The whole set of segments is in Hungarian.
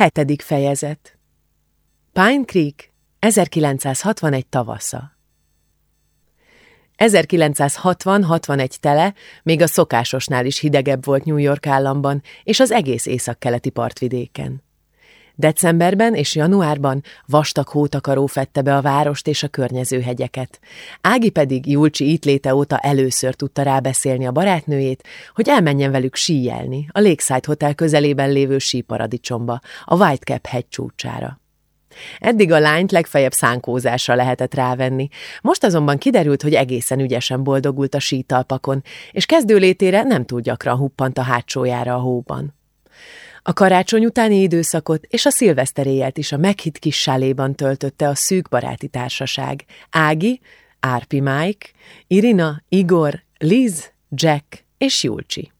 Hetedik fejezet Pine Creek, 1961 tavasza 1960-61 tele még a szokásosnál is hidegebb volt New York államban és az egész északkeleti partvidéken. Decemberben és januárban vastag hótakaró fette be a várost és a környező hegyeket. Ági pedig Julcsi itt léte óta először tudta rábeszélni a barátnőjét, hogy elmenjen velük síjelni a Lakeside Hotel közelében lévő síparadicsomba, a Whitecap hegy csúcsára. Eddig a lányt legfeljebb szánkózásra lehetett rávenni, most azonban kiderült, hogy egészen ügyesen boldogult a sítalpakon, és kezdőlétére nem túl gyakran huppant a hátsójára a hóban. A karácsony utáni időszakot és a szilveszteréjelt is a meghitt kis sáléban töltötte a szűk baráti társaság. Ági, Árpi Mike, Irina, Igor, Liz, Jack és Julcsi.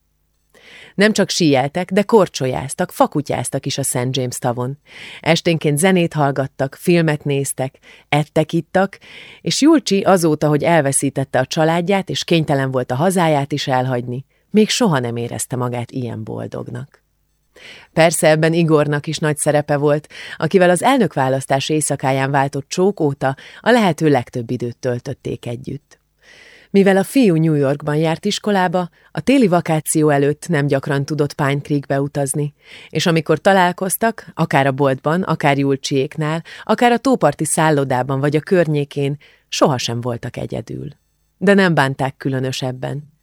Nem csak síjeltek, de korcsolyáztak, fakutyáztak is a St. James tavon. Esténként zenét hallgattak, filmet néztek, ettek, ittak, és Julcsi azóta, hogy elveszítette a családját, és kénytelen volt a hazáját is elhagyni, még soha nem érezte magát ilyen boldognak. Persze ebben Igornak is nagy szerepe volt, akivel az elnökválasztás éjszakáján váltott csók óta a lehető legtöbb időt töltötték együtt. Mivel a fiú New Yorkban járt iskolába, a téli vakáció előtt nem gyakran tudott Pine Creekbe utazni, és amikor találkoztak, akár a boltban, akár Julcsiéknál, akár a tóparti szállodában vagy a környékén, sohasem voltak egyedül. De nem bánták különösebben.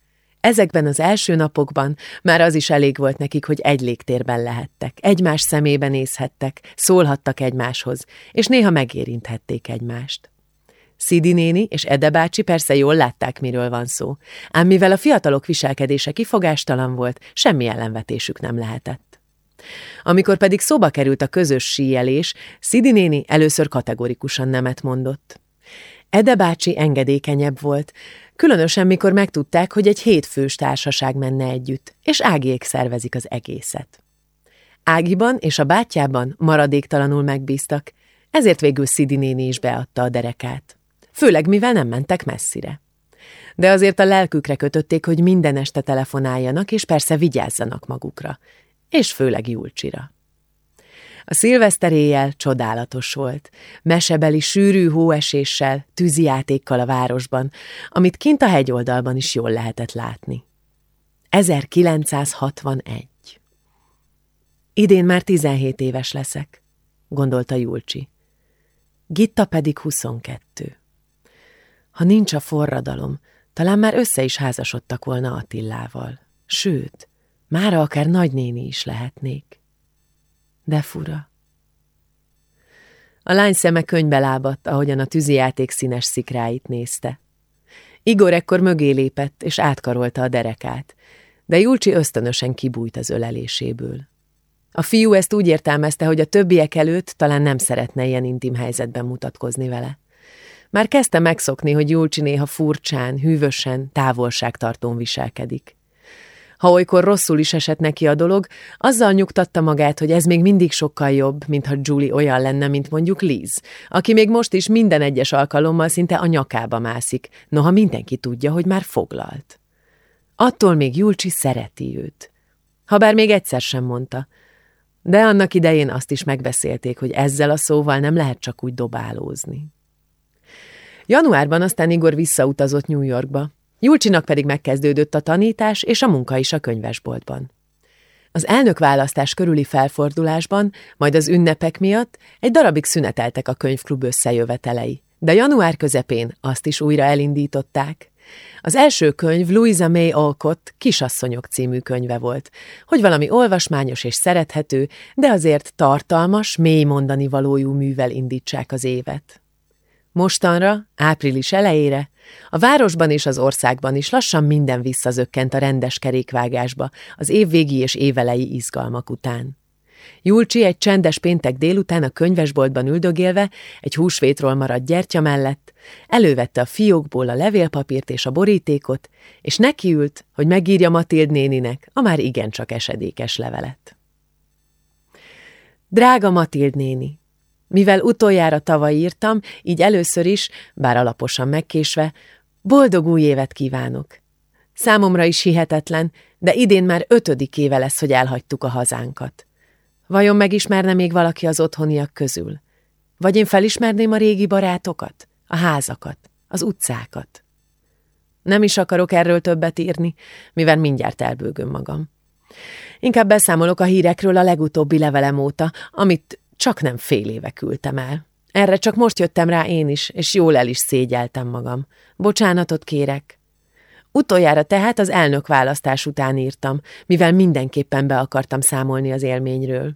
Ezekben az első napokban már az is elég volt nekik, hogy egy légtérben lehettek, egymás szemébe nézhettek, szólhattak egymáshoz, és néha megérinthették egymást. Szidi néni és Ede bácsi persze jól látták, miről van szó, ám mivel a fiatalok viselkedése kifogástalan volt, semmi ellenvetésük nem lehetett. Amikor pedig szóba került a közös síjelés, Szidi néni először kategorikusan nemet mondott. Ede bácsi engedékenyebb volt, Különösen, mikor megtudták, hogy egy hétfős társaság menne együtt, és Ágiék szervezik az egészet. Ágiban és a bátyjában maradéktalanul megbíztak, ezért végül Szidi néni is beadta a derekát. Főleg, mivel nem mentek messzire. De azért a lelkükre kötötték, hogy minden este telefonáljanak, és persze vigyázzanak magukra, és főleg Julcsira. A szilveszteréjel csodálatos volt, mesebeli sűrű hóeséssel, tűzijátékkal a városban, amit kint a hegyoldalban is jól lehetett látni. 1961 Idén már 17 éves leszek, gondolta Julcsi. Gitta pedig 22. Ha nincs a forradalom, talán már össze is házasodtak volna Attillával. Sőt, mára akár nagynéni is lehetnék. De fura. A lány szeme könybe lábadt, ahogyan a tűzijáték színes szikráit nézte. Igor ekkor mögé lépett, és átkarolta a derekát, de Julcsi ösztönösen kibújt az öleléséből. A fiú ezt úgy értelmezte, hogy a többiek előtt talán nem szeretne ilyen intim helyzetben mutatkozni vele. Már kezdte megszokni, hogy Julcsi néha furcsán, hűvösen, távolságtartón viselkedik. Ha olykor rosszul is esett neki a dolog, azzal nyugtatta magát, hogy ez még mindig sokkal jobb, mintha Julie olyan lenne, mint mondjuk Liz, aki még most is minden egyes alkalommal szinte a nyakába mászik, noha mindenki tudja, hogy már foglalt. Attól még Julcsi szereti őt. Habár még egyszer sem mondta. De annak idején azt is megbeszélték, hogy ezzel a szóval nem lehet csak úgy dobálózni. Januárban aztán Igor visszautazott New Yorkba, Julcsinak pedig megkezdődött a tanítás és a munka is a könyvesboltban. Az elnökválasztás körüli felfordulásban, majd az ünnepek miatt egy darabig szüneteltek a könyvklub összejövetelei, de január közepén azt is újra elindították. Az első könyv Louisa May Alcott Kisasszonyok című könyve volt, hogy valami olvasmányos és szerethető, de azért tartalmas, mély mondani valójú művel indítsák az évet. Mostanra, április elejére, a városban és az országban is lassan minden visszazökkent a rendes kerékvágásba, az évvégi és évelei izgalmak után. Julcsi egy csendes péntek délután a könyvesboltban üldögélve, egy húsvétról maradt gyertya mellett, elővette a fiókból a levélpapírt és a borítékot, és nekiült, hogy megírja Matild néninek a már igencsak esedékes levelet. Drága Matild néni, mivel utoljára tavaly írtam, így először is, bár alaposan megkésve, boldog új évet kívánok. Számomra is hihetetlen, de idén már ötödik éve lesz, hogy elhagytuk a hazánkat. Vajon megismerne még valaki az otthoniak közül? Vagy én felismerném a régi barátokat, a házakat, az utcákat? Nem is akarok erről többet írni, mivel mindjárt elbőgöm magam. Inkább beszámolok a hírekről a legutóbbi levelem óta, amit csak nem fél éve küldtem el. Erre csak most jöttem rá én is, és jól el is szégyeltem magam. Bocsánatot kérek. Utoljára tehát az elnök választás után írtam, mivel mindenképpen be akartam számolni az élményről.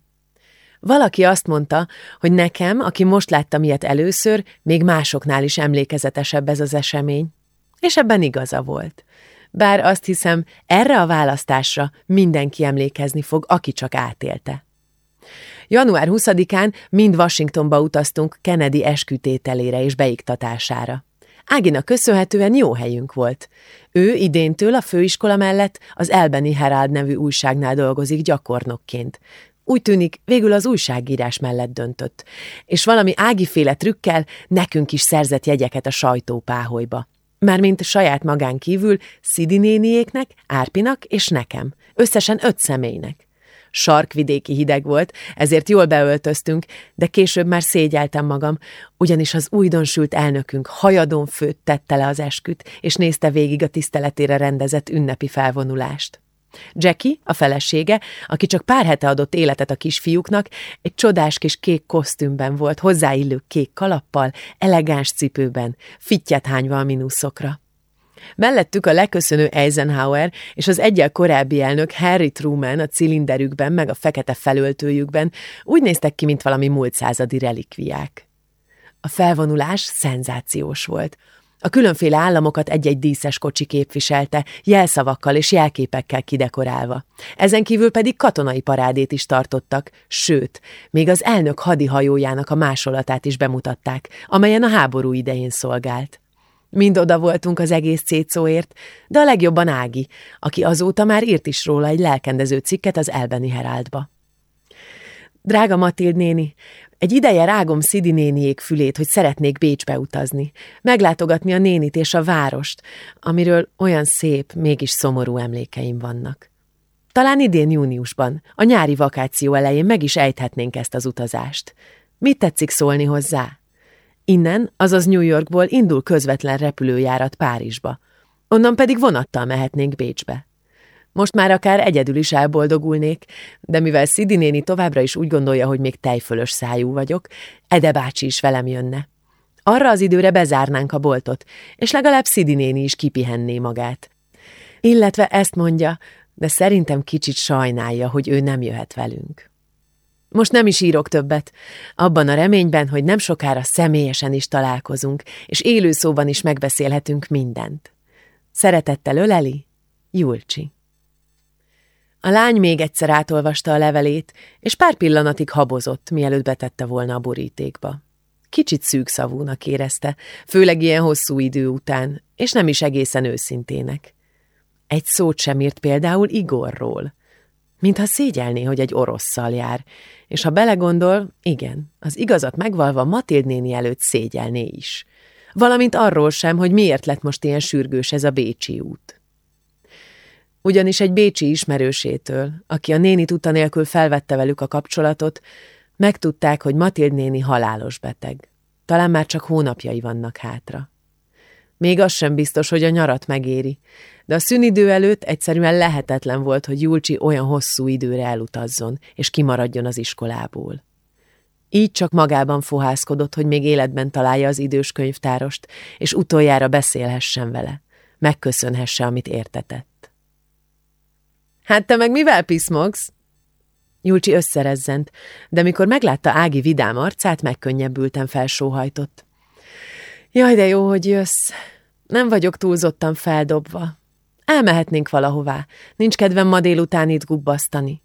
Valaki azt mondta, hogy nekem, aki most láttam ilyet először, még másoknál is emlékezetesebb ez az esemény. És ebben igaza volt. Bár azt hiszem, erre a választásra mindenki emlékezni fog, aki csak átélte. Január 20-án mind Washingtonba utaztunk Kennedy eskütételére és beiktatására. Áginak köszönhetően jó helyünk volt. Ő idéntől a főiskola mellett az Elbeni Herald nevű újságnál dolgozik gyakornokként. Úgy tűnik, végül az újságírás mellett döntött, és valami ágiféle trükkel nekünk is szerzett jegyeket a sajtópáholyba. Mármint saját magán kívül Szidi néniéknek, Árpinak és nekem, összesen öt személynek. Sarkvidéki hideg volt, ezért jól beöltöztünk, de később már szégyeltem magam, ugyanis az újdonsült elnökünk hajadon főtt tette le az esküt, és nézte végig a tiszteletére rendezett ünnepi felvonulást. Jackie, a felesége, aki csak pár hete adott életet a kisfiúknak, egy csodás kis kék kosztümben volt, hozzáillő kék kalappal, elegáns cipőben, fittyet hányva a minuszokra. Mellettük a leköszönő Eisenhower és az egyel korábbi elnök Harry Truman a cilinderükben meg a fekete felöltőjükben úgy néztek ki, mint valami múlt századi relikviák. A felvonulás szenzációs volt. A különféle államokat egy-egy díszes kocsi képviselte, jelszavakkal és jelképekkel kidekorálva. Ezen kívül pedig katonai parádét is tartottak, sőt, még az elnök hadihajójának a másolatát is bemutatták, amelyen a háború idején szolgált. Mind oda voltunk az egész cécóért, de a legjobban Ági, aki azóta már írt is róla egy lelkendező cikket az Elbeni Heráldba. Drága Matild néni, egy ideje rágom Szidi néniék fülét, hogy szeretnék Bécsbe utazni, meglátogatni a nénit és a várost, amiről olyan szép, mégis szomorú emlékeim vannak. Talán idén júniusban, a nyári vakáció elején meg is ejthetnénk ezt az utazást. Mit tetszik szólni hozzá? Innen, azaz New Yorkból indul közvetlen repülőjárat Párizsba. Onnan pedig vonattal mehetnénk Bécsbe. Most már akár egyedül is elboldogulnék, de mivel Szidi néni továbbra is úgy gondolja, hogy még tejfölös szájú vagyok, Ede bácsi is velem jönne. Arra az időre bezárnánk a boltot, és legalább Szidi néni is kipihenné magát. Illetve ezt mondja, de szerintem kicsit sajnálja, hogy ő nem jöhet velünk. Most nem is írok többet, abban a reményben, hogy nem sokára személyesen is találkozunk, és élő szóban is megbeszélhetünk mindent. Szeretettel öleli, Julcsi. A lány még egyszer átolvasta a levelét, és pár pillanatig habozott, mielőtt betette volna a borítékba. Kicsit szűkszavúnak érezte, főleg ilyen hosszú idő után, és nem is egészen őszintének. Egy szót sem írt például Igorról, mintha szégyelné, hogy egy orosszal jár, és ha belegondol, igen, az igazat megvalva Matild néni előtt szégyelné is. Valamint arról sem, hogy miért lett most ilyen sürgős ez a Bécsi út. Ugyanis egy bécsi ismerősétől, aki a néni tudta nélkül felvette velük a kapcsolatot, megtudták, hogy Matild néni halálos beteg. Talán már csak hónapjai vannak hátra. Még az sem biztos, hogy a nyarat megéri, de a szünidő előtt egyszerűen lehetetlen volt, hogy Julcsi olyan hosszú időre elutazzon, és kimaradjon az iskolából. Így csak magában fohászkodott, hogy még életben találja az idős könyvtárost, és utoljára beszélhessen vele, megköszönhesse, amit értetett. Hát te meg mivel piszmogsz? Julcsi összerezzent, de mikor meglátta Ági vidám arcát, megkönnyebbülten felsóhajtott. Jaj, de jó, hogy jössz. Nem vagyok túlzottan feldobva. Elmehetnénk valahová. Nincs kedvem ma délután itt gubbasztani.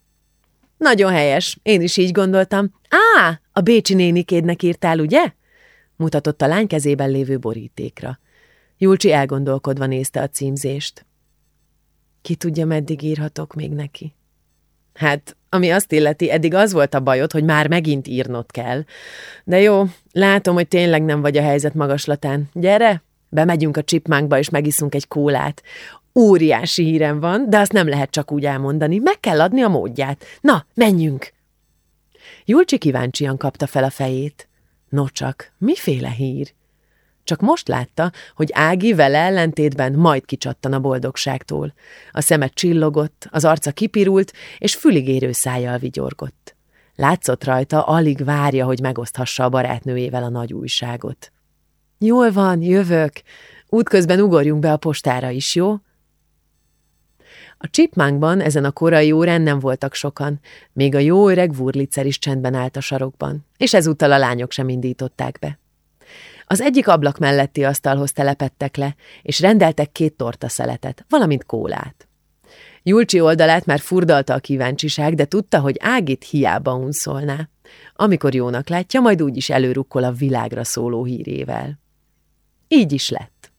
Nagyon helyes, én is így gondoltam. Á, a Bécsi nénikédnek írtál, ugye? Mutatott a lány kezében lévő borítékra. Julcsi elgondolkodva nézte a címzést. Ki tudja, meddig írhatok még neki? Hát, ami azt illeti, eddig az volt a bajod, hogy már megint írnod kell. De jó, látom, hogy tényleg nem vagy a helyzet magaslatán. Gyere, bemegyünk a csipmánkba, és megiszunk egy kólát. Óriási hírem van, de azt nem lehet csak úgy elmondani. Meg kell adni a módját. Na, menjünk! Julcsi kíváncsian kapta fel a fejét. Nocsak, miféle hír? Csak most látta, hogy Ági vele ellentétben majd kicsattan a boldogságtól. A szeme csillogott, az arca kipirult, és füligérő szájjal vigyorgott. Látszott rajta, alig várja, hogy megoszthassa a barátnőjével a nagy újságot. Jól van, jövök. Útközben ugorjunk be a postára is, jó? A csipmánkban ezen a korai órán nem voltak sokan, még a jó öreg Wurlitzer is csendben állt a sarokban, és ezúttal a lányok sem indították be. Az egyik ablak melletti asztalhoz telepettek le, és rendeltek két tortaszeletet, valamint kólát. Julcsi oldalát már furdalta a kíváncsiság, de tudta, hogy Ágit hiába unszolná. Amikor jónak látja, majd úgyis előrukkol a világra szóló hírével. Így is lett.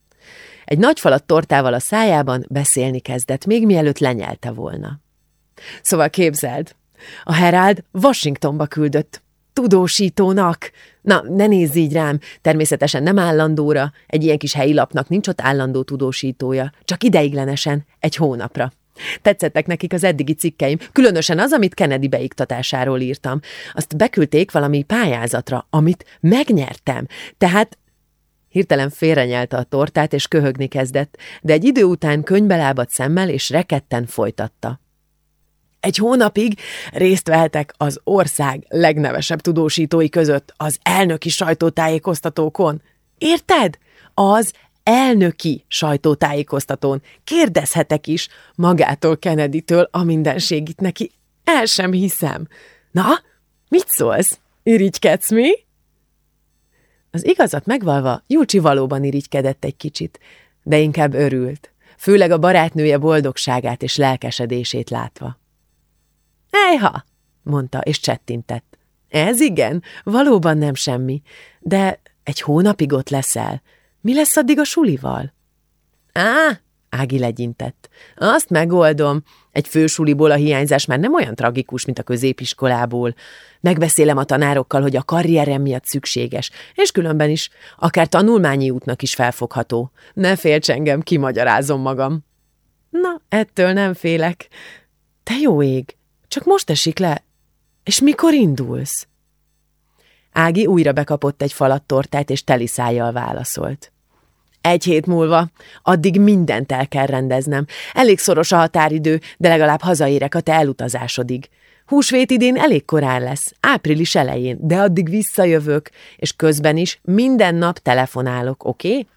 Egy nagy falat tortával a szájában beszélni kezdett, még mielőtt lenyelte volna. Szóval képzeld, a Herald Washingtonba küldött tudósítónak. Na, ne nézz így rám, természetesen nem állandóra, egy ilyen kis helyi lapnak nincs ott állandó tudósítója, csak ideiglenesen, egy hónapra. Tetszettek nekik az eddigi cikkeim, különösen az, amit Kennedy beiktatásáról írtam. Azt beküldték valami pályázatra, amit megnyertem. Tehát Hirtelen félrenyelte a tortát, és köhögni kezdett, de egy idő után könyvbe lábadt szemmel, és reketten folytatta. Egy hónapig részt vehetek az ország legnevesebb tudósítói között az elnöki sajtótájékoztatókon. Érted? Az elnöki sajtótájékoztatón. Kérdezhetek is magától Kennedytől a mindenségit neki. El sem hiszem. Na, mit szólsz? Irigykedsz mi? Az igazat megvalva, Júcsi valóban irigykedett egy kicsit, de inkább örült, főleg a barátnője boldogságát és lelkesedését látva. Ejha, mondta, és csettintett. Ez igen, valóban nem semmi, de egy hónapig ott leszel. Mi lesz addig a sulival? Á, Ági legyintett. Azt megoldom. Egy fősuliból a hiányzás már nem olyan tragikus, mint a középiskolából. Megbeszélem a tanárokkal, hogy a karrierem miatt szükséges, és különben is, akár tanulmányi útnak is felfogható. Ne félts engem, kimagyarázom magam. Na, ettől nem félek. Te jó ég, csak most esik le. És mikor indulsz? Ági újra bekapott egy falat tortát, és teli szájjal válaszolt. Egy hét múlva. Addig mindent el kell rendeznem. Elég szoros a határidő, de legalább hazaérek a te elutazásodig. Húsvét idén elég korán lesz, április elején, de addig visszajövök, és közben is minden nap telefonálok, oké? Okay?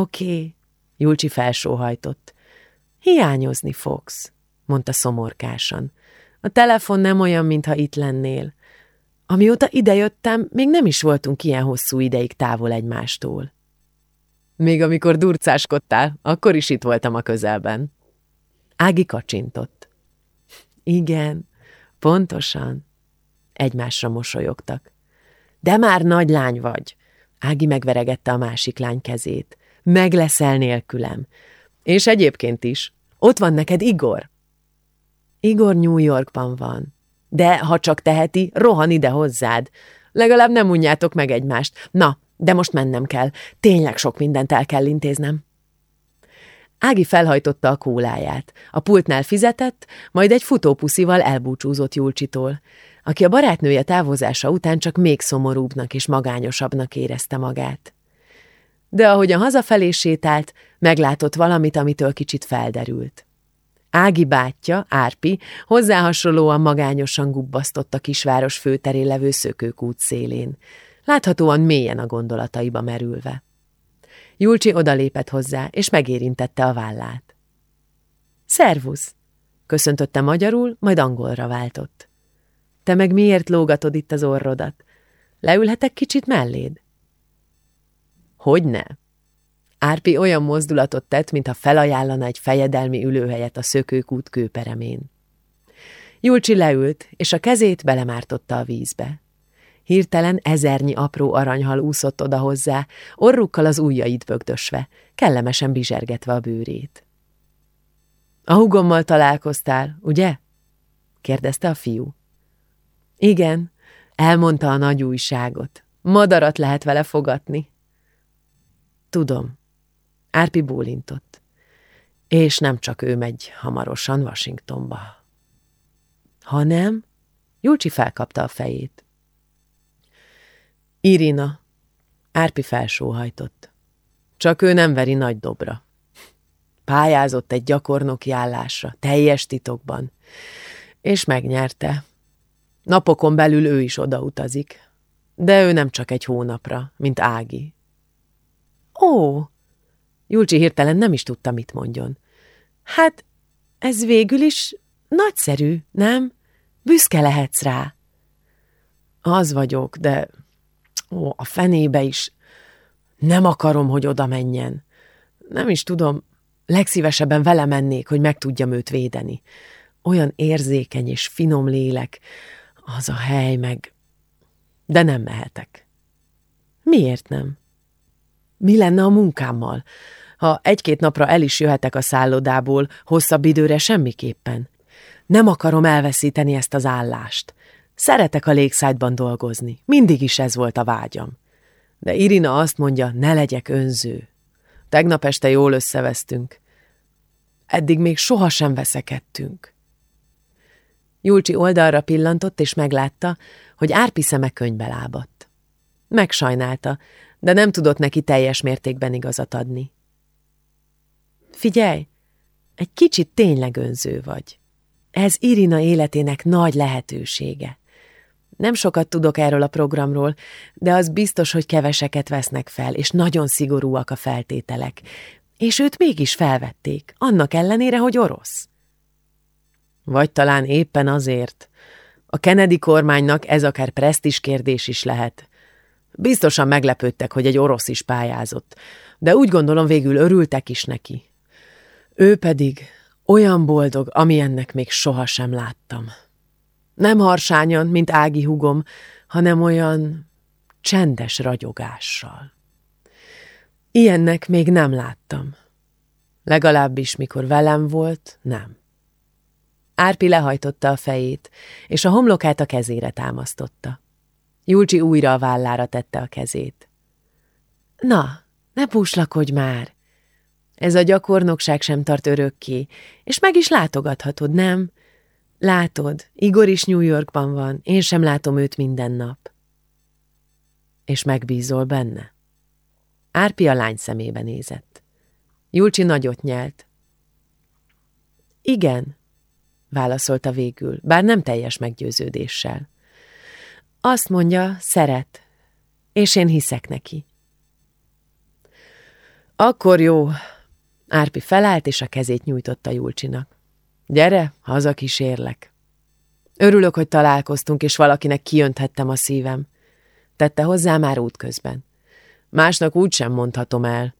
Oké, okay. Julcsi felsóhajtott. Hiányozni fogsz, mondta szomorkásan. A telefon nem olyan, mintha itt lennél. Amióta idejöttem, még nem is voltunk ilyen hosszú ideig távol egymástól. Még amikor durcáskodtál, akkor is itt voltam a közelben. Ági kacsintott. Igen, pontosan. Egymásra mosolyogtak. De már nagy lány vagy. Ági megveregette a másik lány kezét. Meg leszel nélkülem. És egyébként is. Ott van neked Igor. Igor New Yorkban van. De ha csak teheti, rohan ide hozzád. Legalább nem unjátok meg egymást. Na, de most mennem kell. Tényleg sok mindent el kell intéznem. Ági felhajtotta a kóláját. A pultnál fizetett, majd egy futópuszival elbúcsúzott Julcsitól, aki a barátnője távozása után csak még szomorúbbnak és magányosabbnak érezte magát. De ahogyan hazafelé sétált, meglátott valamit, amitől kicsit felderült. Ági bátyja, Árpi, hozzá hasonlóan magányosan gubbasztott a kisváros főterén levő szökőkút szélén láthatóan mélyen a gondolataiba merülve. Julcsi odalépett hozzá, és megérintette a vállát. Szervusz! köszöntötte magyarul, majd angolra váltott. Te meg miért lógatod itt az orrodat? Leülhetek kicsit melléd? Hogyne? Árpi olyan mozdulatot tett, mintha felajánlana egy fejedelmi ülőhelyet a szökőkút kőperemén. Julcsi leült, és a kezét belemártotta a vízbe. Hirtelen ezernyi apró aranyhal úszott oda hozzá, orrukkal az ujjait bögdösve, kellemesen bizsergetve a bőrét. A hugommal találkoztál, ugye? kérdezte a fiú. Igen, elmondta a nagy újságot. Madarat lehet vele fogatni. Tudom. Árpi bólintott. És nem csak ő megy hamarosan Washingtonba. Ha nem? Julcsi felkapta a fejét. Irina. Árpi felsóhajtott. Csak ő nem veri nagy dobra. Pályázott egy gyakornoki állásra, teljes titokban, és megnyerte. Napokon belül ő is odautazik, de ő nem csak egy hónapra, mint Ági. Ó, Julcsi hirtelen nem is tudta, mit mondjon. Hát, ez végül is nagyszerű, nem? Büszke lehetsz rá. Az vagyok, de ó, a fenébe is. Nem akarom, hogy oda menjen. Nem is tudom, legszívesebben vele mennék, hogy meg tudjam őt védeni. Olyan érzékeny és finom lélek, az a hely meg... De nem mehetek. Miért nem? Mi lenne a munkámmal? Ha egy-két napra el is jöhetek a szállodából, hosszabb időre semmiképpen. Nem akarom elveszíteni ezt az állást. Szeretek a légszájtban dolgozni. Mindig is ez volt a vágyam. De Irina azt mondja, ne legyek önző. Tegnap este jól összevesztünk. Eddig még sohasem veszekedtünk. Julcsi oldalra pillantott, és meglátta, hogy Árpi szeme könyvbe lábadt. Megsajnálta, de nem tudott neki teljes mértékben igazat adni. Figyelj, egy kicsit tényleg önző vagy. Ez Irina életének nagy lehetősége. Nem sokat tudok erről a programról, de az biztos, hogy keveseket vesznek fel, és nagyon szigorúak a feltételek. És őt mégis felvették, annak ellenére, hogy orosz. Vagy talán éppen azért. A Kennedy kormánynak ez akár presztis kérdés is lehet. Biztosan meglepődtek, hogy egy orosz is pályázott, de úgy gondolom végül örültek is neki. Ő pedig olyan boldog, amilyennek még sohasem láttam. Nem harsányan, mint Ági hugom, hanem olyan csendes ragyogással. Ilyennek még nem láttam. Legalábbis, mikor velem volt, nem. Árpi lehajtotta a fejét, és a homlokát a kezére támasztotta. Julcsi újra a vállára tette a kezét. Na, ne puslakodj már! Ez a gyakornokság sem tart örökké, és meg is látogathatod, nem? Látod, Igor is New Yorkban van, én sem látom őt minden nap. És megbízol benne? Árpi a lány szemébe nézett. Julcsi nagyot nyelt. Igen, válaszolta végül, bár nem teljes meggyőződéssel. Azt mondja, szeret, és én hiszek neki. Akkor jó. Árpi felállt, és a kezét nyújtotta Julcsinak. Gyere, haza kísérlek. Örülök, hogy találkoztunk, és valakinek kijönthettem a szívem. Tette hozzá már útközben. Másnak úgy sem mondhatom el.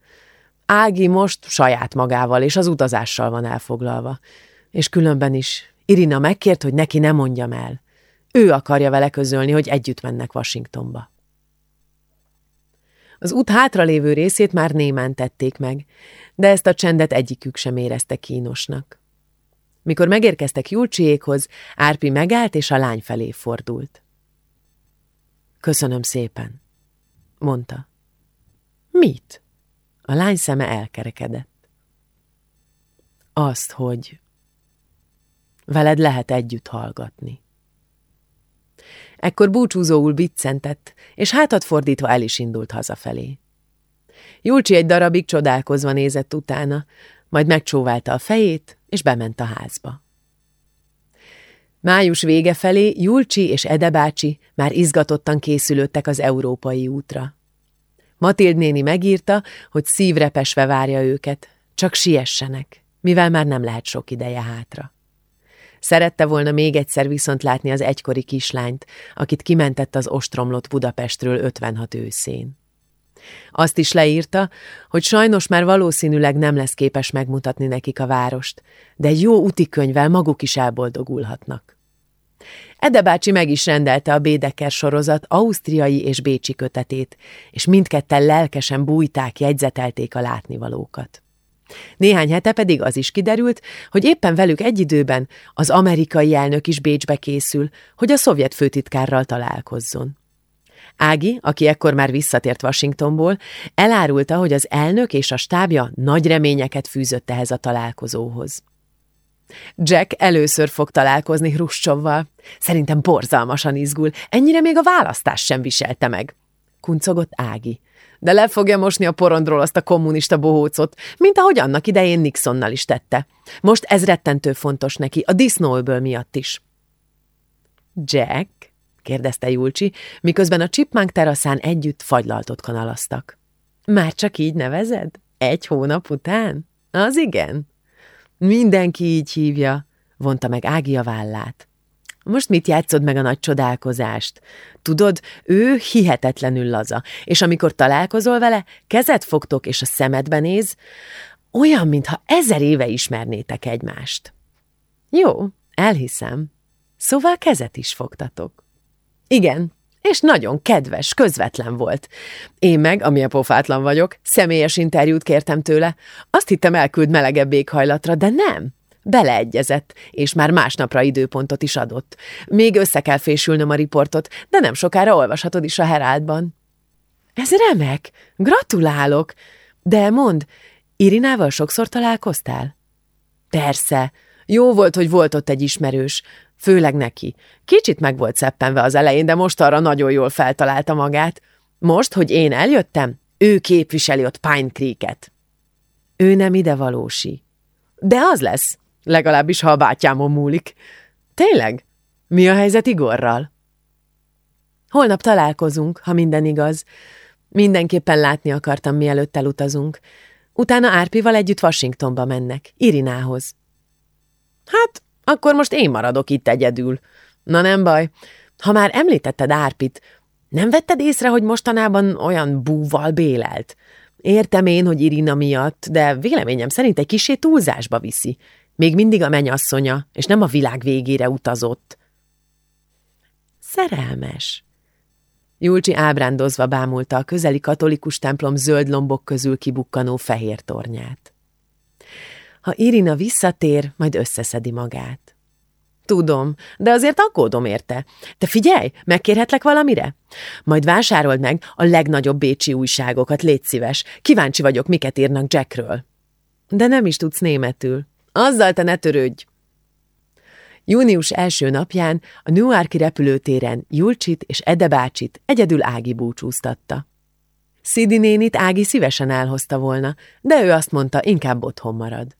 Ági most saját magával és az utazással van elfoglalva. És különben is Irina megkért, hogy neki ne mondjam el. Ő akarja vele közölni, hogy együtt mennek Washingtonba. Az út hátralévő részét már némán tették meg, de ezt a csendet egyikük sem érezte kínosnak. Mikor megérkeztek Julcsiékhoz, Árpi megállt és a lány felé fordult. Köszönöm szépen, mondta. Mit? A lány szeme elkerekedett. Azt, hogy veled lehet együtt hallgatni. Ekkor búcsúzóul biccentett, és hátat fordítva el is indult hazafelé. Julcsi egy darabig csodálkozva nézett utána, majd megcsóválta a fejét, és bement a házba. Május vége felé Julcsi és Ede bácsi már izgatottan készülődtek az európai útra. Matild néni megírta, hogy szívrepesve várja őket, csak siessenek, mivel már nem lehet sok ideje hátra. Szerette volna még egyszer viszont látni az egykori kislányt, akit kimentett az ostromlott Budapestről 56 őszén. Azt is leírta, hogy sajnos már valószínűleg nem lesz képes megmutatni nekik a várost, de egy jó utikönyvvel maguk is elboldogulhatnak. Ede bácsi meg is rendelte a Bédeker sorozat ausztriai és bécsi kötetét, és mindketten lelkesen bújták, jegyzetelték a látnivalókat. Néhány hete pedig az is kiderült, hogy éppen velük egy időben az amerikai elnök is Bécsbe készül, hogy a szovjet főtitkárral találkozzon. Ági, aki ekkor már visszatért Washingtonból, elárulta, hogy az elnök és a stábja nagy reményeket fűzött ehhez a találkozóhoz. Jack először fog találkozni Hruscsovval. Szerintem borzalmasan izgul, ennyire még a választás sem viselte meg. Kuncogott Ági. De le fogja mosni a porondról azt a kommunista bohócot, mint ahogy annak idején Nixonnal is tette. Most ez rettentő fontos neki, a disznóöböl miatt is. Jack? kérdezte Julcsi, miközben a Chipmunk teraszán együtt fagylaltot kanalaztak. Már csak így nevezed? Egy hónap után? Az igen. Mindenki így hívja, vonta meg Ági a vállát. Most mit játszod meg a nagy csodálkozást? Tudod, ő hihetetlenül laza, és amikor találkozol vele, kezet fogtok és a szemedbe néz, olyan, mintha ezer éve ismernétek egymást. Jó, elhiszem. Szóval kezet is fogtatok. Igen, és nagyon kedves, közvetlen volt. Én meg, ami a pofátlan vagyok, személyes interjút kértem tőle. Azt hittem elküld melegebb éghajlatra, de nem. Beleegyezett, és már másnapra időpontot is adott. Még össze kell fésülnöm a riportot, de nem sokára olvashatod is a Heraldban. Ez remek! Gratulálok! De mond, Irinával sokszor találkoztál? Persze. Jó volt, hogy volt ott egy ismerős. Főleg neki. Kicsit meg volt szeppenve az elején, de most arra nagyon jól feltalálta magát. Most, hogy én eljöttem, ő képviseli ott Pine Creek-et. Ő nem ide valósi. De az lesz, legalábbis ha a bátyámon múlik. Tényleg? Mi a helyzet Igorral? Holnap találkozunk, ha minden igaz. Mindenképpen látni akartam, mielőtt elutazunk. Utána Árpival együtt Washingtonba mennek, Irinához. Hát, akkor most én maradok itt egyedül. Na nem baj. Ha már említetted Árpit, nem vetted észre, hogy mostanában olyan búval bélelt? Értem én, hogy Irina miatt, de véleményem szerint egy kisé túlzásba viszi. Még mindig a menyasszonya, és nem a világ végére utazott. Szerelmes. Julcsi ábrándozva bámulta a közeli katolikus templom zöld lombok közül kibukkanó fehér tornyát. Ha Irina visszatér, majd összeszedi magát. Tudom, de azért aggódom érte. Te figyelj, megkérhetlek valamire? Majd vásárold meg a legnagyobb bécsi újságokat, légy szíves. Kíváncsi vagyok, miket írnak Jackről. De nem is tudsz németül. Azzal te ne törődj! Június első napján a Newarki repülőtéren Julcsit és Ede bácsit egyedül Ági búcsúztatta. Szidi nénit Ági szívesen elhozta volna, de ő azt mondta, inkább otthon marad.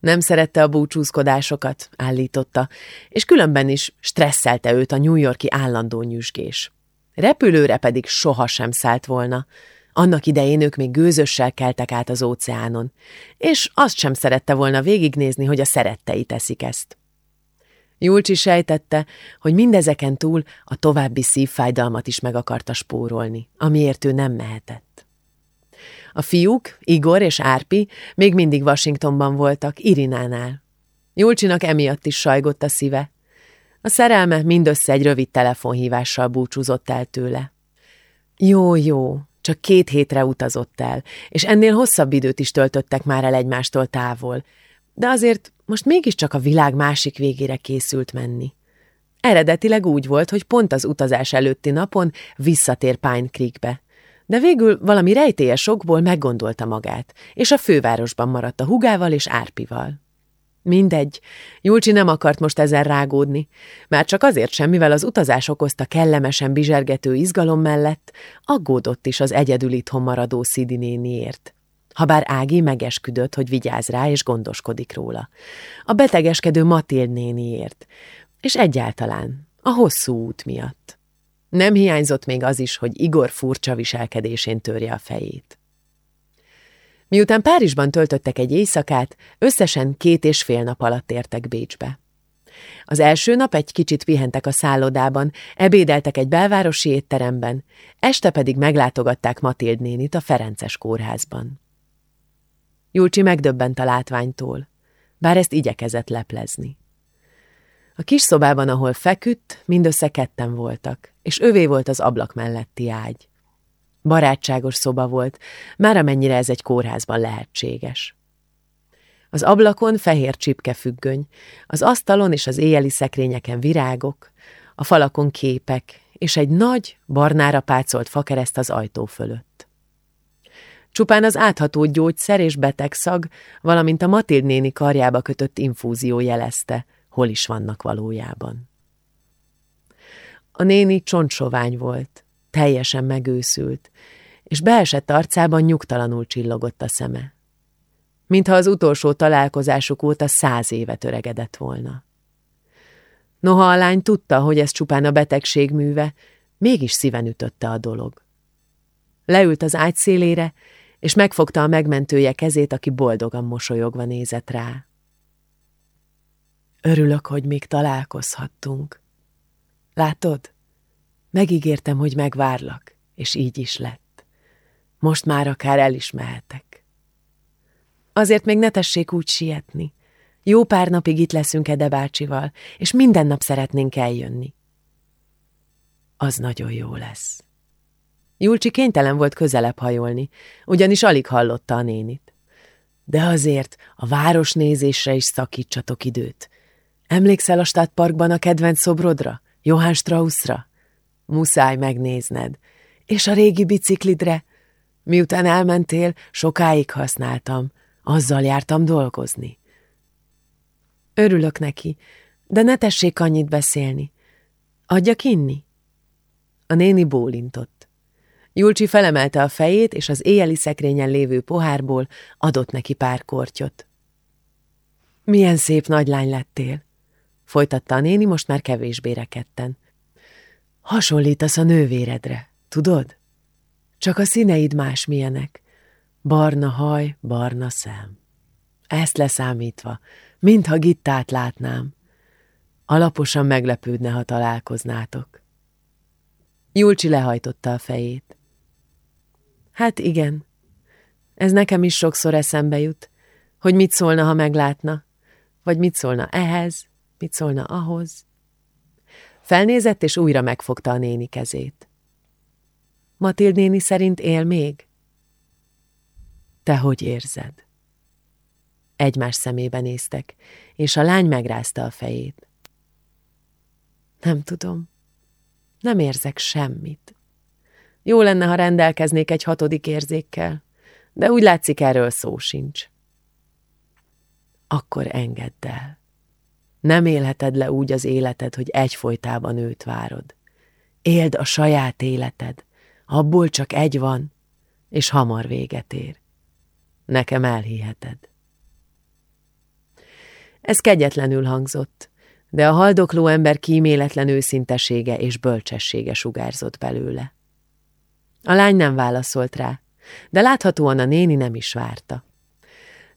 Nem szerette a búcsúzkodásokat, állította, és különben is stresszelte őt a New Yorki állandó nyüzsgés. Repülőre pedig sohasem szállt volna. Annak idején ők még gőzössel keltek át az óceánon, és azt sem szerette volna végignézni, hogy a szerettei teszik ezt. Julcsi sejtette, hogy mindezeken túl a további szívfájdalmat is meg akarta spórolni, amiért ő nem mehetett. A fiúk, Igor és Árpi még mindig Washingtonban voltak, Irinánál. Julcsinak emiatt is sajgott a szíve. A szerelme mindössze egy rövid telefonhívással búcsúzott el tőle. Jó, jó, csak két hétre utazott el, és ennél hosszabb időt is töltöttek már el egymástól távol, de azért most mégiscsak a világ másik végére készült menni. Eredetileg úgy volt, hogy pont az utazás előtti napon visszatér Pine Creekbe, de végül valami rejtélyes okból meggondolta magát, és a fővárosban maradt a hugával és Árpival. Mindegy, Julcsi nem akart most ezen rágódni, már csak azért sem, mivel az utazás okozta kellemesen bizsergető izgalom mellett, aggódott is az egyedül itthon maradó Szidi néniért. Habár Ági megesküdött, hogy vigyáz rá és gondoskodik róla. A betegeskedő Matild néniért, és egyáltalán a hosszú út miatt. Nem hiányzott még az is, hogy Igor furcsa viselkedésén törje a fejét. Miután Párizsban töltöttek egy éjszakát, összesen két és fél nap alatt értek Bécsbe. Az első nap egy kicsit pihentek a szállodában, ebédeltek egy belvárosi étteremben, este pedig meglátogatták Matild nénit a Ferences kórházban. Julcsi megdöbbent a látványtól, bár ezt igyekezett leplezni. A kis szobában, ahol feküdt, mindössze ketten voltak, és övé volt az ablak melletti ágy. Barátságos szoba volt, már amennyire ez egy kórházban lehetséges. Az ablakon fehér csipkefüggöny, az asztalon és az éjjeli szekrényeken virágok, a falakon képek, és egy nagy, barnára pácolt fakereszt az ajtó fölött. Csupán az átható gyógyszer és betegszag, valamint a Matild néni karjába kötött infúzió jelezte, hol is vannak valójában. A néni csontsovány volt, teljesen megőszült, és beesett arcában nyugtalanul csillogott a szeme. Mintha az utolsó találkozásuk óta száz évet öregedett volna. Noha a lány tudta, hogy ez csupán a betegség műve, mégis szíven ütötte a dolog. Leült az ágy szélére, és megfogta a megmentője kezét, aki boldogan mosolyogva nézett rá. Örülök, hogy még találkozhattunk. Látod? Megígértem, hogy megvárlak, és így is lett. Most már akár el is mehetek. Azért még ne tessék úgy sietni. Jó pár napig itt leszünk Ede bácsival, és minden nap szeretnénk eljönni. Az nagyon jó lesz. Julcsi kénytelen volt közelebb hajolni, ugyanis alig hallotta a nénit. De azért a városnézésre is szakítsatok időt. Emlékszel a Stadtparkban a kedvenc szobrodra? Johann Straussra? Muszáj megnézned. És a régi biciklidre? Miután elmentél, sokáig használtam. Azzal jártam dolgozni. Örülök neki, de ne tessék annyit beszélni. Adjak inni? A néni bólintott. Julcsi felemelte a fejét, és az éjjeli szekrényen lévő pohárból adott neki pár kortyot. Milyen szép nagylány lettél, folytatta a néni most már kevésbé rekedten. Hasonlítasz a nővéredre, tudod? Csak a színeid más milyenek. Barna haj, barna szem. Ezt leszámítva, mintha gittát látnám. Alaposan meglepődne, ha találkoznátok. Julcsi lehajtotta a fejét. Hát igen, ez nekem is sokszor eszembe jut, hogy mit szólna, ha meglátna, vagy mit szólna ehhez, mit szólna ahhoz. Felnézett, és újra megfogta a néni kezét. Matild néni szerint él még? Te hogy érzed? Egymás szemébe néztek, és a lány megrázta a fejét. Nem tudom. Nem érzek semmit. Jó lenne, ha rendelkeznék egy hatodik érzékkel, de úgy látszik, erről szó sincs. Akkor engedd el. Nem élheted le úgy az életed, hogy egyfolytában őt várod. Éld a saját életed, abból csak egy van, és hamar véget ér. Nekem elhiheted. Ez kegyetlenül hangzott, de a haldokló ember kíméletlen őszintesége és bölcsessége sugárzott belőle. A lány nem válaszolt rá, de láthatóan a néni nem is várta.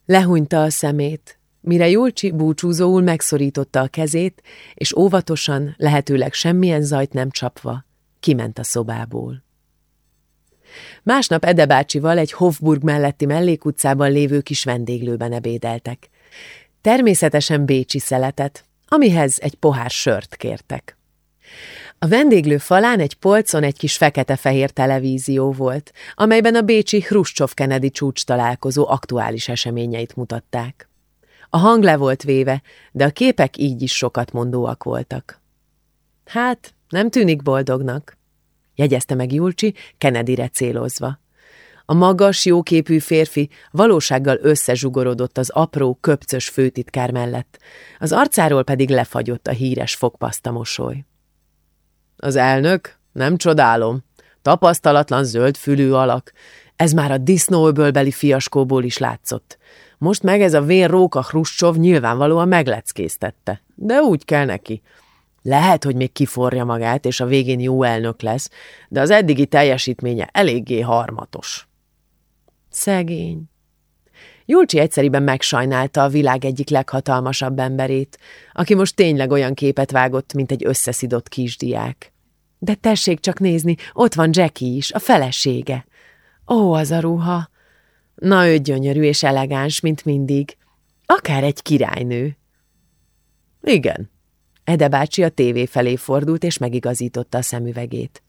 Lehúnyta a szemét, mire Julcsi búcsúzóul megszorította a kezét, és óvatosan, lehetőleg semmilyen zajt nem csapva, kiment a szobából. Másnap Ede bácsival egy Hofburg melletti mellékutcában lévő kis vendéglőben ebédeltek. Természetesen bécsi szeletet, amihez egy pohár sört kértek. A vendéglő falán egy polcon egy kis fekete-fehér televízió volt, amelyben a bécsi Hruscsov-Kennedy csúcs találkozó aktuális eseményeit mutatták. A hang le volt véve, de a képek így is sokat mondóak voltak. Hát, nem tűnik boldognak, jegyezte meg Julcsi, Kennedyre célozva. A magas, jóképű férfi valósággal összezsugorodott az apró, köpcös főtitkár mellett, az arcáról pedig lefagyott a híres fogpaszta mosoly. Az elnök? Nem csodálom. Tapasztalatlan zöld fülű alak. Ez már a disznóöbölbeli fiaskóból is látszott. Most meg ez a vén róka Hruscsov nyilvánvalóan megleckéztette. De úgy kell neki. Lehet, hogy még kiforja magát, és a végén jó elnök lesz, de az eddigi teljesítménye eléggé harmatos. Szegény. Julcsi egyszeriben megsajnálta a világ egyik leghatalmasabb emberét, aki most tényleg olyan képet vágott, mint egy összeszidott kisdiák. De tessék csak nézni, ott van Jackie is, a felesége. Ó, az a ruha! Na, ő gyönyörű és elegáns, mint mindig. Akár egy királynő. Igen. Ede bácsi a tévé felé fordult, és megigazította a szemüvegét.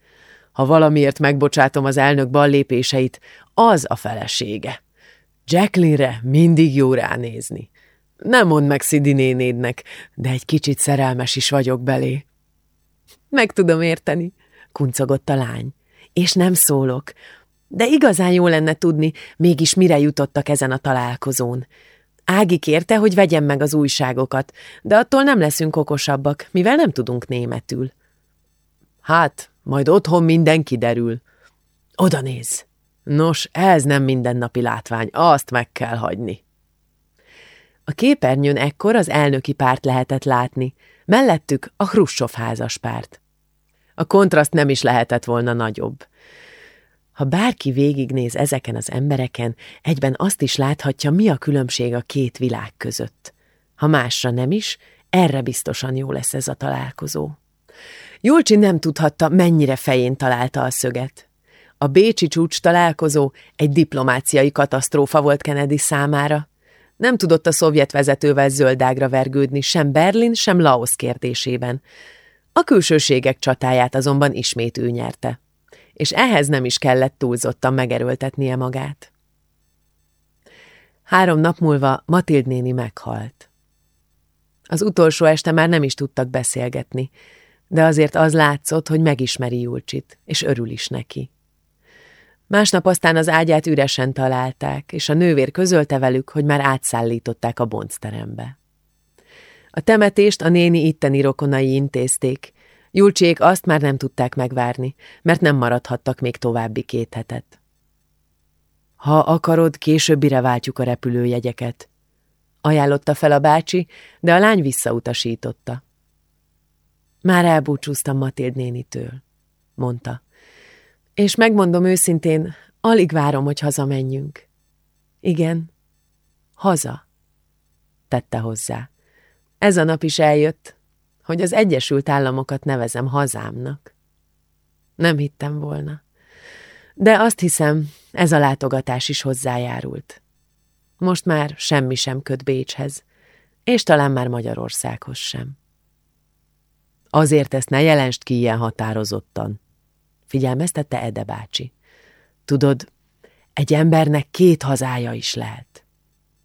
Ha valamiért megbocsátom az elnök ballépéseit, az a felesége. Jacqueline-re mindig jó ránézni. Nem mondd meg Szidi nénédnek, de egy kicsit szerelmes is vagyok belé. Meg tudom érteni, kuncogott a lány. És nem szólok. De igazán jó lenne tudni, mégis mire jutottak ezen a találkozón. Ági kérte, hogy vegyem meg az újságokat, de attól nem leszünk okosabbak, mivel nem tudunk németül. Hát, majd otthon minden kiderül. Oda néz. Nos, ez nem mindennapi látvány, azt meg kell hagyni. A képernyőn ekkor az elnöki párt lehetett látni, mellettük a Hrussov házas párt. A kontraszt nem is lehetett volna nagyobb. Ha bárki végignéz ezeken az embereken, egyben azt is láthatja, mi a különbség a két világ között. Ha másra nem is, erre biztosan jó lesz ez a találkozó. Julcsi nem tudhatta, mennyire fején találta a szöget. A bécsi csúcs találkozó egy diplomáciai katasztrófa volt Kennedy számára. Nem tudott a szovjet vezetővel zöldágra vergődni sem Berlin, sem Laos kérdésében. A külsőségek csatáját azonban ismét ő nyerte. És ehhez nem is kellett túlzottan megerőltetnie magát. Három nap múlva Matild néni meghalt. Az utolsó este már nem is tudtak beszélgetni, de azért az látszott, hogy megismeri Julcsit, és örül is neki. Másnap aztán az ágyát üresen találták, és a nővér közölte velük, hogy már átszállították a boncterembe. A temetést a néni itteni rokonai intézték. Julcsék azt már nem tudták megvárni, mert nem maradhattak még további két hetet. Ha akarod, későbbire váltjuk a repülőjegyeket, ajánlotta fel a bácsi, de a lány visszautasította. Már elbúcsúztam Matild nénitől, mondta. És megmondom őszintén, alig várom, hogy hazamenjünk. Igen, haza, tette hozzá. Ez a nap is eljött, hogy az Egyesült Államokat nevezem hazámnak. Nem hittem volna. De azt hiszem, ez a látogatás is hozzájárult. Most már semmi sem köt Bécshez, és talán már Magyarországhoz sem. Azért ezt ne jelenst ki ilyen határozottan, figyelmeztette Ede bácsi. Tudod, egy embernek két hazája is lehet.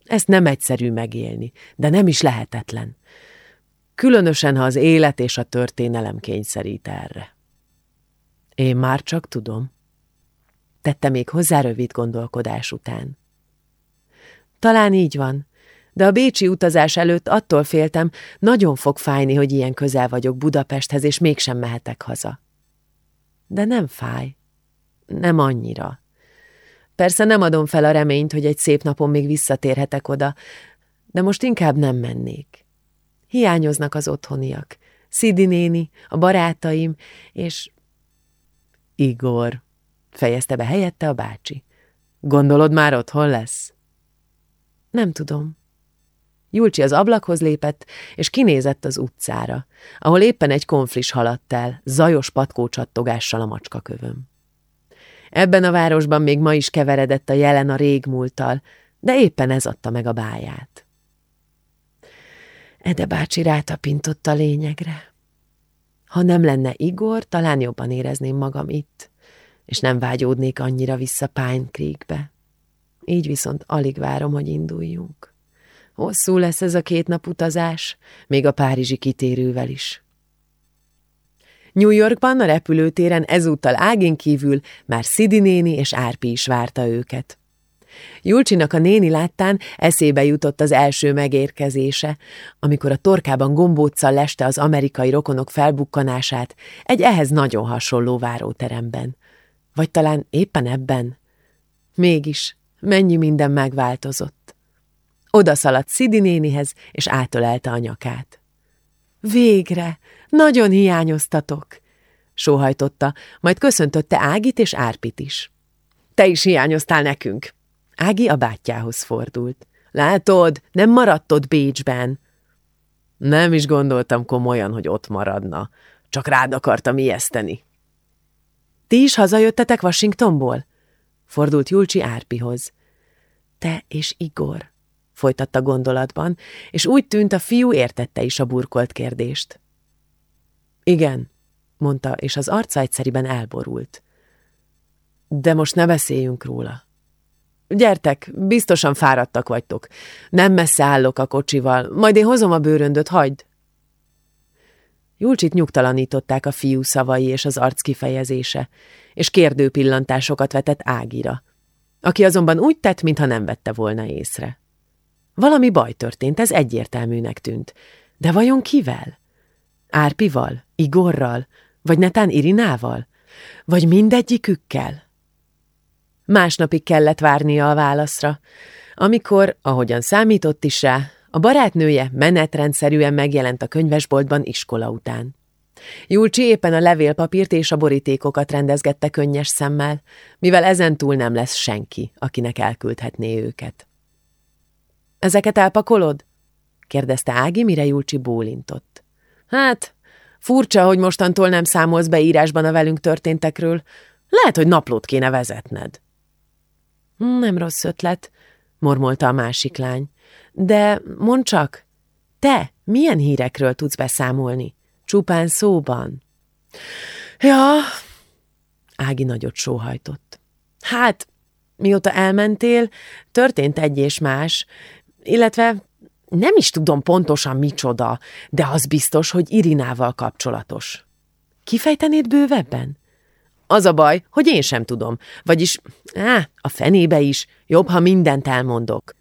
Ezt nem egyszerű megélni, de nem is lehetetlen. Különösen, ha az élet és a történelem kényszerít erre. Én már csak tudom. Tette még hozzá rövid gondolkodás után. Talán így van, de a bécsi utazás előtt attól féltem, nagyon fog fájni, hogy ilyen közel vagyok Budapesthez, és mégsem mehetek haza. De nem fáj. Nem annyira. Persze nem adom fel a reményt, hogy egy szép napon még visszatérhetek oda, de most inkább nem mennék. Hiányoznak az otthoniak. Szidi néni, a barátaim, és... Igor, fejezte be helyette a bácsi. Gondolod már otthon lesz? Nem tudom. Julcsi az ablakhoz lépett, és kinézett az utcára, ahol éppen egy konflis haladt el, zajos patkócsattogással a macskakövön. Ebben a városban még ma is keveredett a jelen a régmúlttal, de éppen ez adta meg a báját. Ede bácsi rátapintott a lényegre. Ha nem lenne Igor, talán jobban érezném magam itt, és nem vágyódnék annyira vissza Pine Creekbe. Így viszont alig várom, hogy induljunk. Hosszú lesz ez a két nap utazás, még a párizsi kitérővel is. New Yorkban a repülőtéren ezúttal ágén kívül már Szidi néni és Árpi is várta őket. Julcsinak a néni láttán eszébe jutott az első megérkezése, amikor a torkában gombóccal leste az amerikai rokonok felbukkanását egy ehhez nagyon hasonló váróteremben. Vagy talán éppen ebben? Mégis, mennyi minden megváltozott. Oda szaladt Szidi nénihez, és átölelte a nyakát. Végre! Nagyon hiányoztatok! sóhajtotta, majd köszöntötte Ágit és Árpit is. Te is hiányoztál nekünk! Ági a bátyjához fordult. Látod, nem maradt ott Bécsben. Nem is gondoltam komolyan, hogy ott maradna. Csak rád akartam ijeszteni. Ti is hazajöttetek Washingtonból? Fordult Julcsi Árpihoz. Te és Igor folytatta gondolatban, és úgy tűnt, a fiú értette is a burkolt kérdést. Igen, mondta, és az arca egyszeriben elborult. De most ne beszéljünk róla. Gyertek, biztosan fáradtak vagytok. Nem messze állok a kocsival, majd én hozom a bőröndöt, hagyd. Julcsit nyugtalanították a fiú szavai és az arc kifejezése, és kérdő pillantásokat vetett Ágira, aki azonban úgy tett, mintha nem vette volna észre. Valami baj történt, ez egyértelműnek tűnt. De vajon kivel? Árpival? Igorral? Vagy netán Irinával? Vagy mindegyikükkel? Másnapig kellett várnia a válaszra, amikor, ahogyan számított is rá, a barátnője menetrendszerűen megjelent a könyvesboltban iskola után. Julcsi éppen a levélpapírt és a borítékokat rendezgette könnyes szemmel, mivel ezen túl nem lesz senki, akinek elküldhetné őket. Ezeket elpakolod? kérdezte Ági, mire Julcsi bólintott. Hát, furcsa, hogy mostantól nem számolsz be írásban a velünk történtekről. Lehet, hogy naplót kéne vezetned. Nem rossz ötlet, mormolta a másik lány. De mondd csak, te milyen hírekről tudsz beszámolni? Csupán szóban. Ja, Ági nagyot sóhajtott. Hát, mióta elmentél, történt egy és más, illetve nem is tudom pontosan micsoda, de az biztos, hogy Irinával kapcsolatos. Kifejtenéd bővebben? Az a baj, hogy én sem tudom. Vagyis, á, a fenébe is. Jobb, ha mindent elmondok.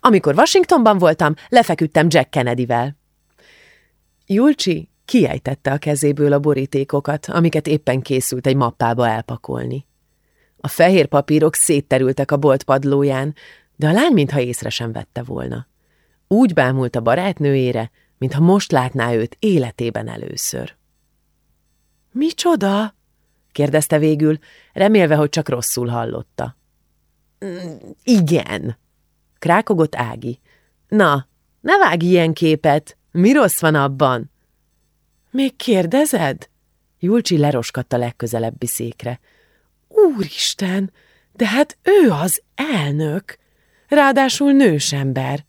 Amikor Washingtonban voltam, lefeküdtem Jack Kennedyvel. Julcsi kiejtette a kezéből a borítékokat, amiket éppen készült egy mappába elpakolni. A fehér papírok szétterültek a bolt padlóján, de a lány mintha észre sem vette volna. Úgy bámult a barátnőjére, mintha most látná őt életében először. – Micsoda? – kérdezte végül, remélve, hogy csak rosszul hallotta. Mm, – Igen – krákogott Ági. – Na, ne vágj ilyen képet! Mi rossz van abban? – Még kérdezed? Julcsi leroskadt a legközelebbi székre. – Úristen, de hát ő az elnök! ráadásul nős ember.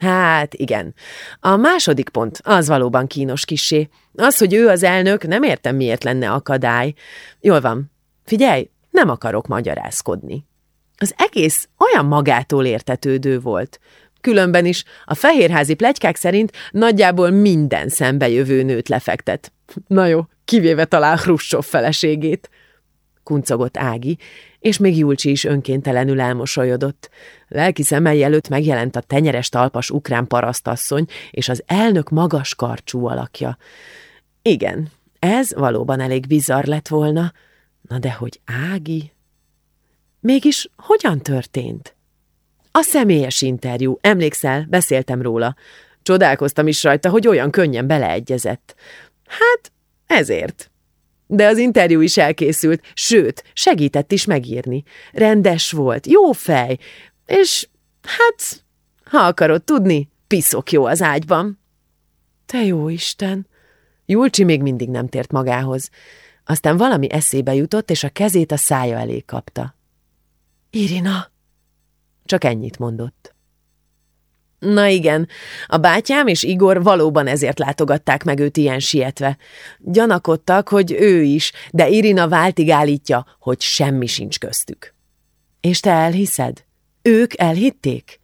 Hát igen. A második pont az valóban kínos kisé. Az, hogy ő az elnök, nem értem miért lenne akadály. Jól van. Figyelj, nem akarok magyarázkodni. Az egész olyan magától értetődő volt. Különben is a fehérházi plegykák szerint nagyjából minden szembejövő nőt lefektet. Na jó, kivéve talán Hruscsov feleségét. Kuncogott Ági, és még Julcsi is önkéntelenül elmosolyodott. Lelki szemei előtt megjelent a tenyeres talpas ukrán parasztasszony és az elnök magas karcsú alakja. Igen, ez valóban elég bizarr lett volna. Na de hogy Ági? Mégis hogyan történt? A személyes interjú, emlékszel, beszéltem róla. Csodálkoztam is rajta, hogy olyan könnyen beleegyezett. Hát, ezért. De az interjú is elkészült, sőt, segített is megírni. Rendes volt, jó fej, és hát, ha akarod tudni, piszok jó az ágyban. Te jó Isten! Julcsi még mindig nem tért magához. Aztán valami eszébe jutott, és a kezét a szája elé kapta. Irina! Csak ennyit mondott. Na igen, a bátyám és Igor valóban ezért látogatták meg őt ilyen sietve. Gyanakodtak, hogy ő is, de Irina váltig állítja, hogy semmi sincs köztük. És te elhiszed? Ők elhitték?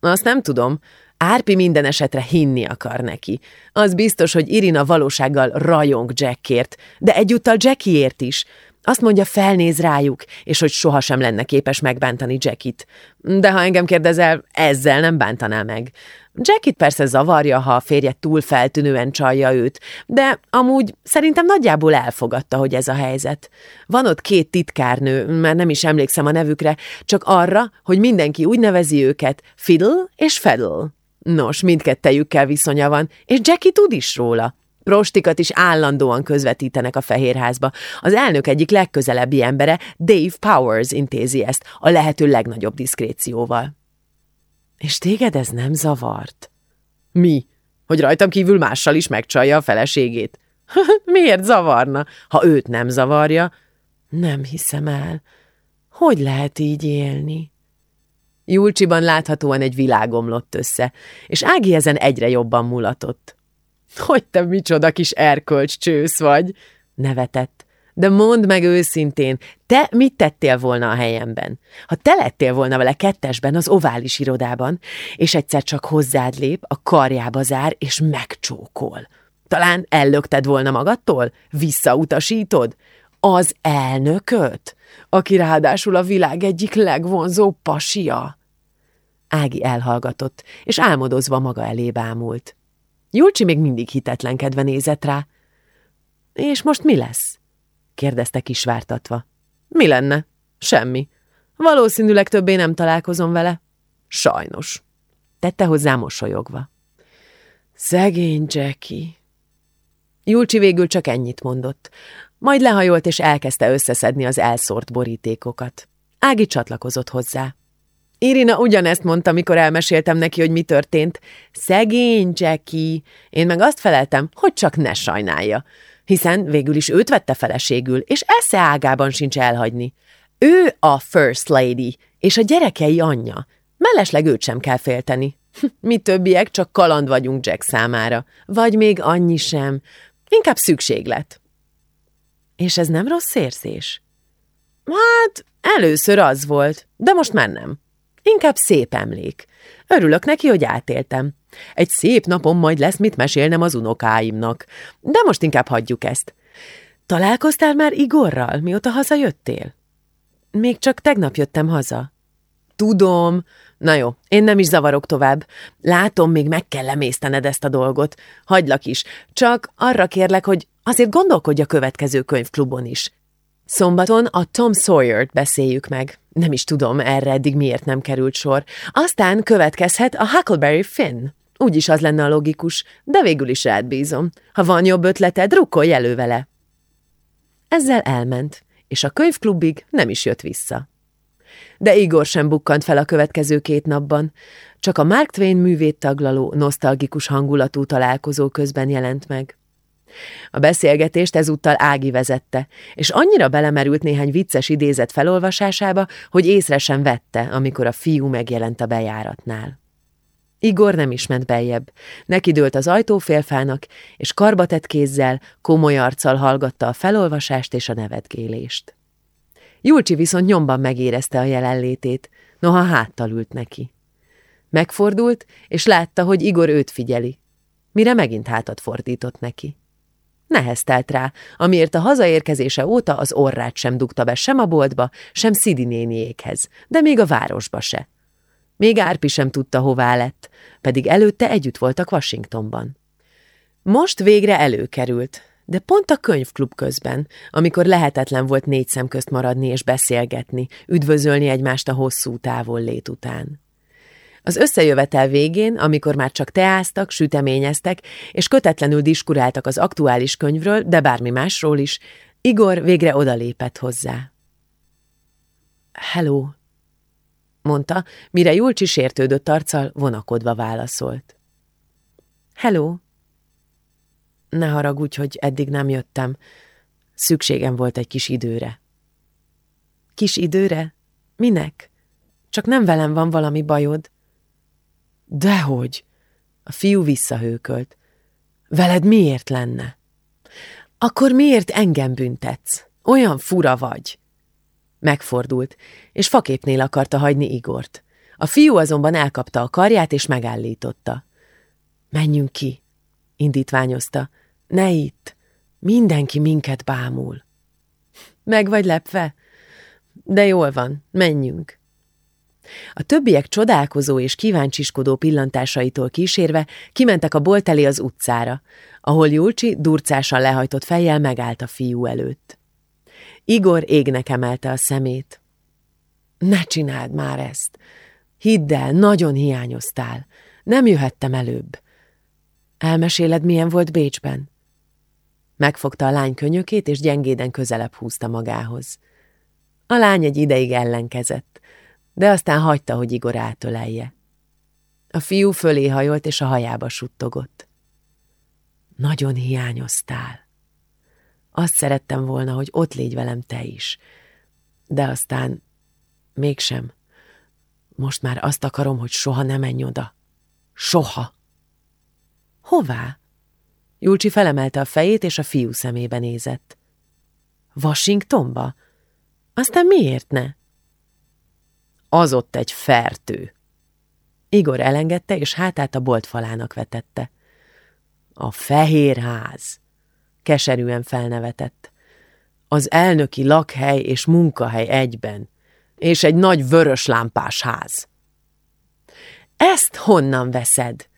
Azt nem tudom. Árpi minden esetre hinni akar neki. Az biztos, hogy Irina valósággal rajong Jackért, de egyúttal Jackiért is. Azt mondja, felnéz rájuk, és hogy sohasem lenne képes megbántani Jackit. De ha engem kérdezel, ezzel nem bántaná meg. Jackit persze zavarja, ha a férje túl feltűnően csalja őt, de amúgy szerintem nagyjából elfogadta, hogy ez a helyzet. Van ott két titkárnő, mert nem is emlékszem a nevükre, csak arra, hogy mindenki úgy nevezi őket, Fiddle és Feddle. Nos, mindkettejükkel viszonya van, és Jackie tud is róla. Prostikat is állandóan közvetítenek a Fehérházba. Az elnök egyik legközelebbi embere, Dave Powers intézi ezt, a lehető legnagyobb diszkrécióval. És téged ez nem zavart? Mi? Hogy rajtam kívül mással is megcsalja a feleségét? Miért zavarna, ha őt nem zavarja? Nem hiszem el. Hogy lehet így élni? Julcsiban láthatóan egy világomlott össze, és Ági ezen egyre jobban mulatott. Hogy te micsoda kis erkölcs csősz vagy, nevetett. De mondd meg őszintén, te mit tettél volna a helyemben? Ha te lettél volna vele kettesben az ovális irodában, és egyszer csak hozzád lép, a karjába zár, és megcsókol. Talán ellökted volna magadtól? Visszautasítod? Az elnököt? Aki ráadásul a világ egyik legvonzó pasia? Ági elhallgatott, és álmodozva maga elé bámult. Julcsi még mindig hitetlenkedve nézett rá. És most mi lesz? kérdezte kisvártatva. Mi lenne? Semmi. Valószínűleg többé nem találkozom vele. Sajnos. Tette hozzá mosolyogva. Szegény Jackie. Julcsi végül csak ennyit mondott. Majd lehajolt és elkezdte összeszedni az elszórt borítékokat. Ági csatlakozott hozzá. Irina ugyanezt mondta, mikor elmeséltem neki, hogy mi történt. Szegény Jackie. Én meg azt feleltem, hogy csak ne sajnálja. Hiszen végül is őt vette feleségül, és esze ágában sincs elhagyni. Ő a First Lady, és a gyerekei anyja. Mellesleg őt sem kell félteni. Mi többiek csak kaland vagyunk Jack számára. Vagy még annyi sem. Inkább szükséglet. És ez nem rossz érzés? Hát, először az volt, de most már nem. Inkább szép emlék. Örülök neki, hogy átéltem. Egy szép napon majd lesz mit mesélnem az unokáimnak. De most inkább hagyjuk ezt. Találkoztál már Igorral, mióta hazajöttél? Még csak tegnap jöttem haza. Tudom. Na jó, én nem is zavarok tovább. Látom, még meg kell lemésztened ezt a dolgot. Hagylak is. Csak arra kérlek, hogy azért gondolkodj a következő könyvklubon is. Szombaton a Tom Sawyer-t beszéljük meg. Nem is tudom, erre eddig miért nem került sor. Aztán következhet a Huckleberry Finn. Úgyis az lenne a logikus, de végül is rád bízom. Ha van jobb ötleted, rukkolj elő vele. Ezzel elment, és a könyvklubig nem is jött vissza. De Igor sem bukkant fel a következő két napban, csak a Mark Twain művét taglaló, nosztalgikus hangulatú találkozó közben jelent meg. A beszélgetést ezúttal Ági vezette, és annyira belemerült néhány vicces idézet felolvasásába, hogy észre sem vette, amikor a fiú megjelent a bejáratnál. Igor nem is ment beljebb. Neki dőlt az ajtófélfának, és karbatett kézzel, komoly arccal hallgatta a felolvasást és a nevetgélést. Julcsi viszont nyomban megérezte a jelenlétét, noha háttal ült neki. Megfordult, és látta, hogy Igor őt figyeli, mire megint hátat fordított neki. Neheztelt rá, amiért a hazaérkezése óta az orrát sem dugta be sem a boltba, sem Szidi de még a városba se. Még Árpi sem tudta, hová lett, pedig előtte együtt voltak Washingtonban. Most végre előkerült, de pont a könyvklub közben, amikor lehetetlen volt négy szem közt maradni és beszélgetni, üdvözölni egymást a hosszú távol lét után. Az összejövetel végén, amikor már csak teáztak, süteményeztek, és kötetlenül diskuráltak az aktuális könyvről, de bármi másról is, Igor végre odalépett hozzá. Hello, mondta, mire Julcsi sértődött arccal vonakodva válaszolt. Hello. Ne haragudj, hogy eddig nem jöttem. Szükségem volt egy kis időre. Kis időre? Minek? Csak nem velem van valami bajod. Dehogy! A fiú visszahőkölt. Veled miért lenne? Akkor miért engem büntetsz? Olyan fura vagy. Megfordult, és faképnél akarta hagyni Igort. A fiú azonban elkapta a karját, és megállította. Menjünk ki, indítványozta. Ne itt, mindenki minket bámul. Meg vagy lepve? De jól van, menjünk. A többiek csodálkozó és kíváncsiskodó pillantásaitól kísérve kimentek a bolt elé az utcára, ahol Julcsi durcásan lehajtott fejjel megállt a fiú előtt. Igor égnek emelte a szemét. Ne csináld már ezt! Hidd el, nagyon hiányoztál. Nem jöhettem előbb. Elmeséled, milyen volt Bécsben? Megfogta a lány könyökét, és gyengéden közelebb húzta magához. A lány egy ideig ellenkezett, de aztán hagyta, hogy Igor átölelje. A fiú fölé hajolt, és a hajába suttogott. Nagyon hiányoztál. Azt szerettem volna, hogy ott légy velem te is. De aztán mégsem. Most már azt akarom, hogy soha ne menj oda. Soha. Hová? Julcsi felemelte a fejét, és a fiú szemébe nézett. Washingtonba? Aztán miért ne? Az ott egy fertő. Igor elengedte, és hátát a bolt falának vetette. A fehér ház. Keserűen felnevetett. Az elnöki lakhely és munkahely egyben, és egy nagy vörös lámpás ház. Ezt honnan veszed?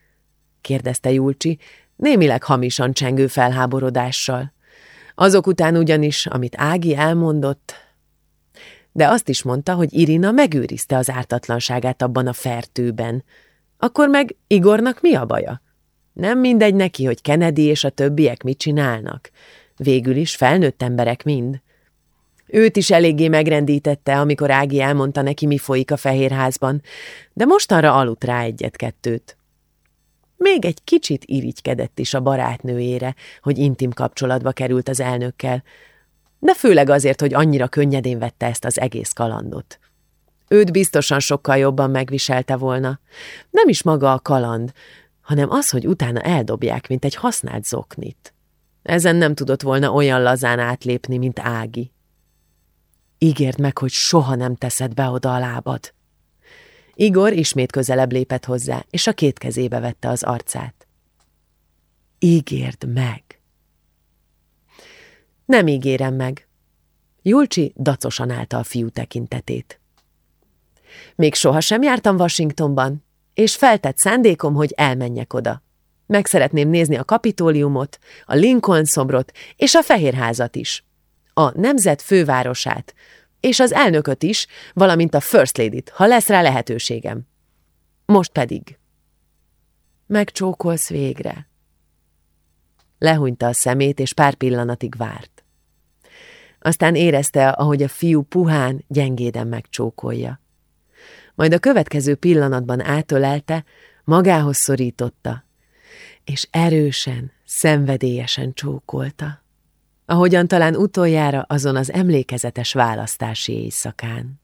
kérdezte Julcsi, némileg hamisan csengő felháborodással. Azok után ugyanis, amit Ági elmondott, de azt is mondta, hogy Irina megőrizte az ártatlanságát abban a fertőben. Akkor meg Igornak mi a baja? Nem mindegy neki, hogy Kennedy és a többiek mit csinálnak. Végül is felnőtt emberek mind. Őt is eléggé megrendítette, amikor Ági elmondta neki, mi folyik a fehérházban, de mostanra aludt rá egyet-kettőt. Még egy kicsit irigykedett is a barátnőjére, hogy intim kapcsolatba került az elnökkel, de főleg azért, hogy annyira könnyedén vette ezt az egész kalandot. Őt biztosan sokkal jobban megviselte volna. Nem is maga a kaland, hanem az, hogy utána eldobják, mint egy használt zoknit. Ezen nem tudott volna olyan lazán átlépni, mint Ági. Ígérd meg, hogy soha nem teszed be oda a lábad. Igor ismét közelebb lépett hozzá, és a két kezébe vette az arcát. Ígérd meg! Nem ígérem meg. Julcsi dacosan állta a fiú tekintetét. Még sohasem jártam Washingtonban, és feltett szándékom, hogy elmenjek oda. Meg szeretném nézni a kapitóliumot, a Lincoln szobrot és a Fehérházat is. A nemzet fővárosát, és az elnököt is, valamint a First Lady-t, ha lesz rá lehetőségem. Most pedig. Megcsókolsz végre. Lehúnyta a szemét, és pár pillanatig várt. Aztán érezte, ahogy a fiú puhán, gyengéden megcsókolja. Majd a következő pillanatban átölelte, magához szorította, és erősen, szenvedélyesen csókolta ahogyan talán utoljára azon az emlékezetes választási éjszakán.